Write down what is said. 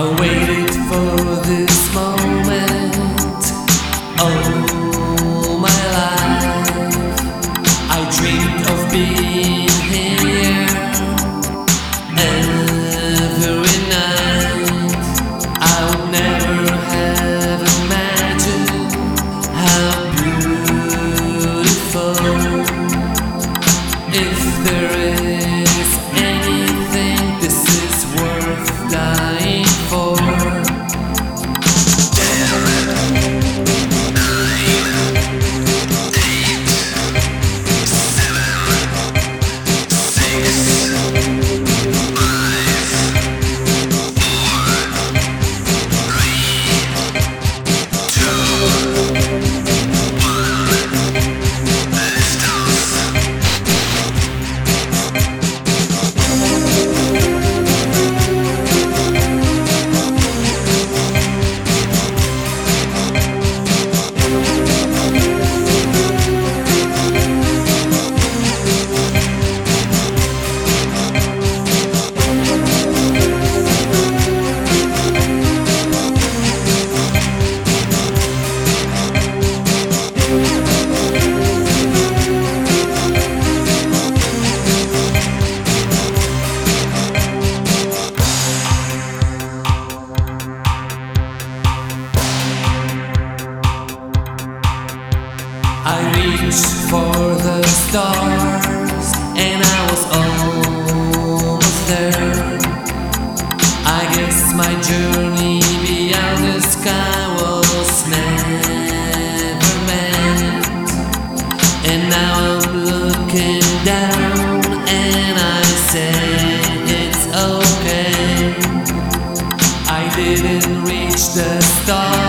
away. Stars and I was almost there. I guess my journey beyond the sky was never meant. And now I'm looking down and I say it's okay. I didn't reach the stars.